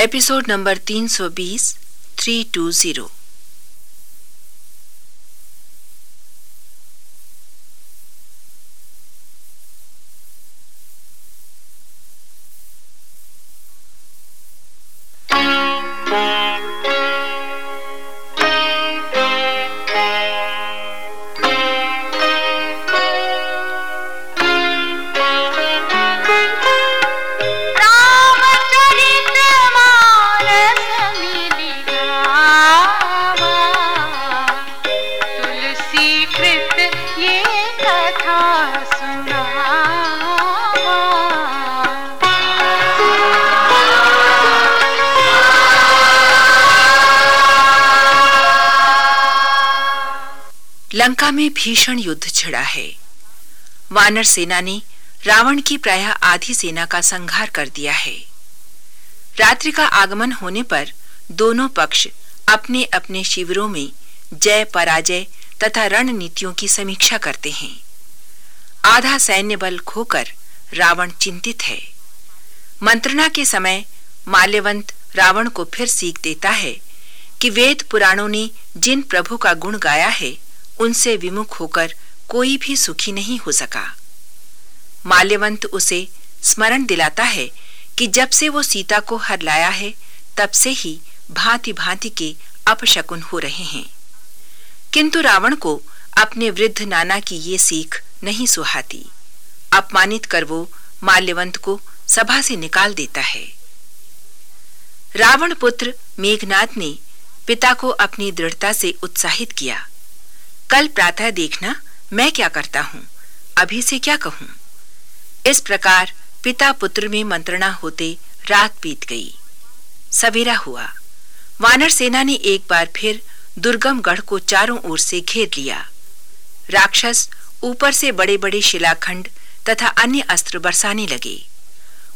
Episode number 320 320 Lanka में भीषण युद्ध छिड़ा है। वानर सेना ने रावण की प्राय आधी सेना का संहार कर दिया है। रात्रि का आगमन होने पर दोनों पक्ष अपने अपने शिविरों में जय, पराजय तथा रणनीतियों की समीक्षा करते हैं। आधा सैन्य बल खोकर रावण चिंतित है। मंत्रणा के समय माल्यवंत रावण को फिर सीख देता है कि वेद पुराणों ने जिन प्रभु का गुण गाया है उनसे विमुख होकर कोई भी सुखी नहीं हो सका। माल्यवंत उसे स्मरण दिलाता है कि जब से वो सीता को हर लाया है, तब से ही भांति भांति के अपशकुन हो रहे हैं। किंतु रावण को अपने वृद्ध नाना की ये सीख नहीं सुहाती। अपमानित कर वो माल्यवंत को सभा से निकाल देता है। रावण पुत्र मेघनाथ ने पिता को अपनी दृढ़ता से उत्साहित किया। कल प्रातः देखना मैं क्या करता हूँ? अभी से क्या कहूँ? इस प्रकार पिता पुत्र में मंत्रणा होते रात बीत गई। सवेरा हुआ। वानर सेना ने एक बार फिर दुर्गम गढ़ को चारों ओर से घेर लिया। राक्षस ऊपर से बड़े बड़े शिलाखंड तथा अन्य अस्त्र बरसाने लगे।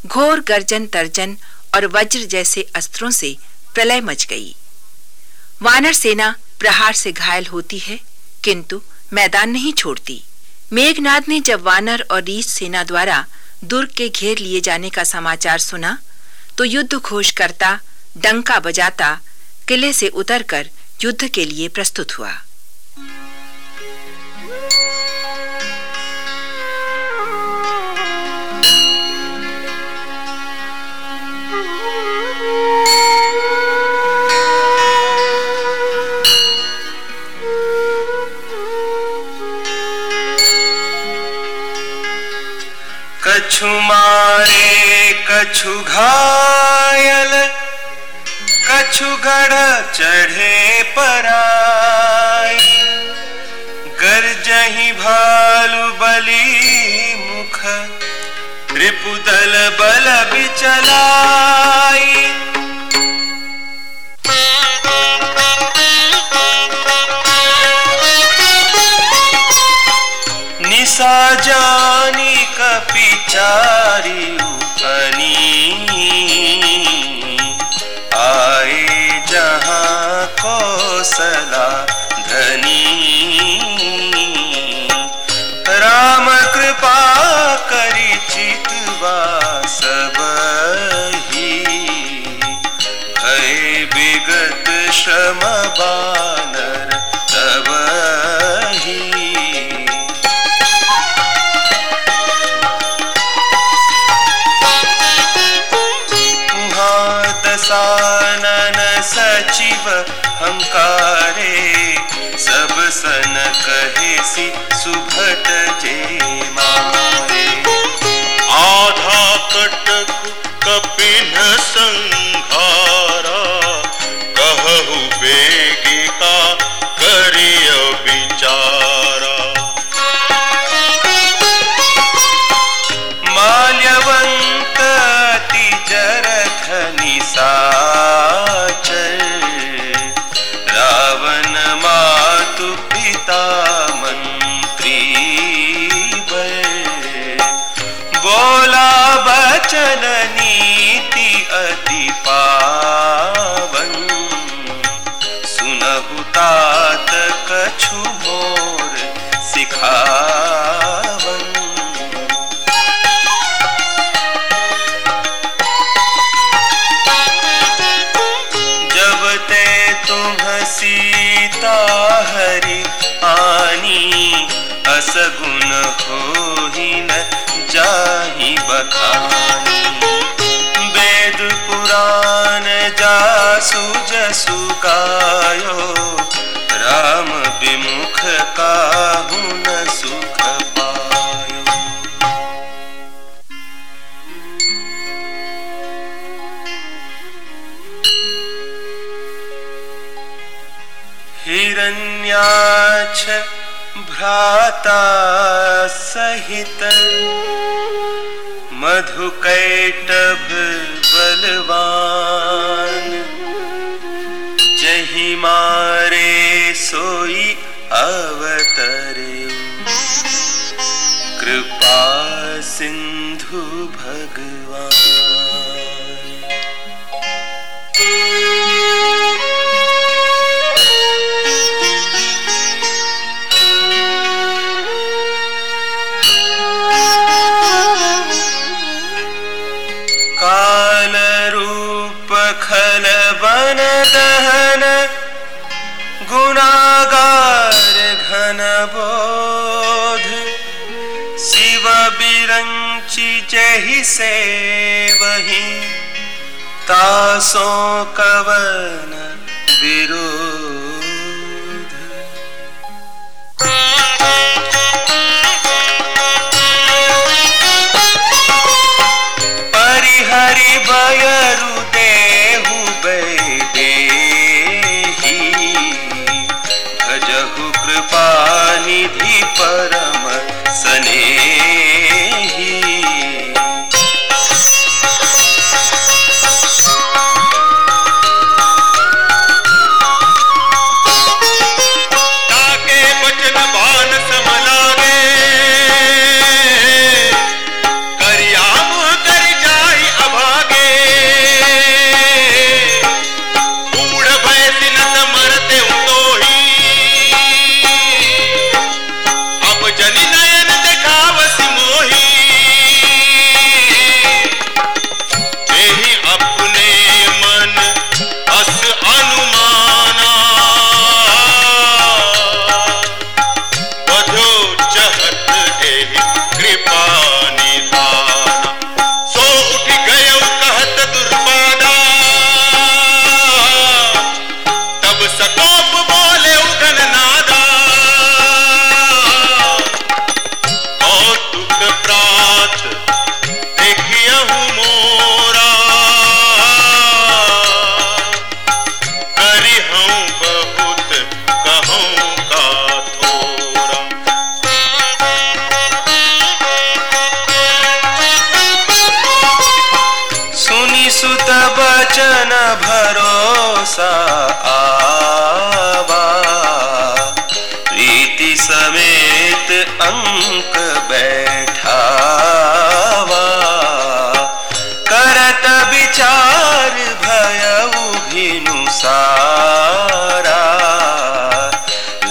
घोर गर्जन तर्जन और वज्र जैसे अस्त्रों से प्रलय मच गई। वानर सेना प्रहार से घायल होती है किंतु मैदान नहीं छोड़ती। मेघनाथ ने जब वानर और रीछ सेना द्वारा दुर्ग के घेर लिए जाने का समाचार सुना तो युद्ध घोष करता डंका बजाता, किले से उतरकर युद्ध के लिए प्रस्तुत हुआ। कछु मारे कछु घायल, कछु गढ़ चढ़े पराई गर्जही भालु बली मुख रिपुदल बल बिचलाई निशा जानी कपिचारी उपनी आए जहाँ कौशला सगुन हो ही न जाही बखानी। वेद पुराण जासु जसु कायो राम विमुख काहू न सुख हिरण्याक्ष भ्राता सहित। मधुकैटभ बलवान। जही मारे सोई अवतरे। कृपा सिंधु बिरंची जहि से वही तासों कवन विरोध। अंक बैठावा करत विचार भयउ भिनु सारा।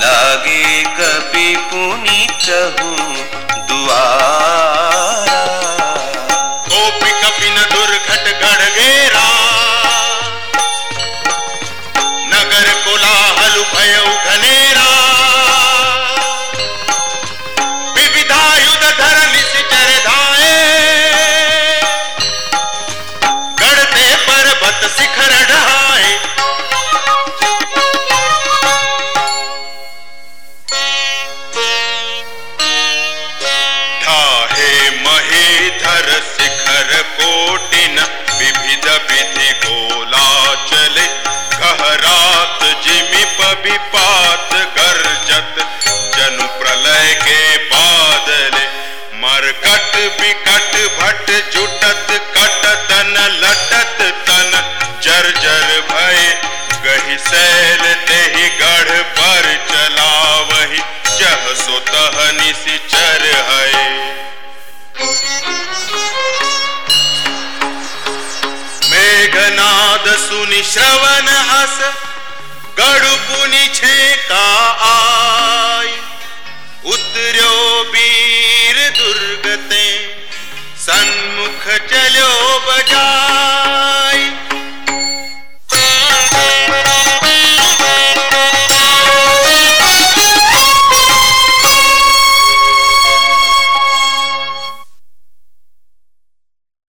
लागे कपि पुनि चहु भट जुटत कट तन लटत तन। जर जर भय, गहि सैल तेहि गढ़ पर चला वही जह सो तह निशिचर है मेघनाद सुनि श्रवण अस गढ़ पुनि छेका आय। उतर्यो